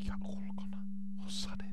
いや、これかな。干され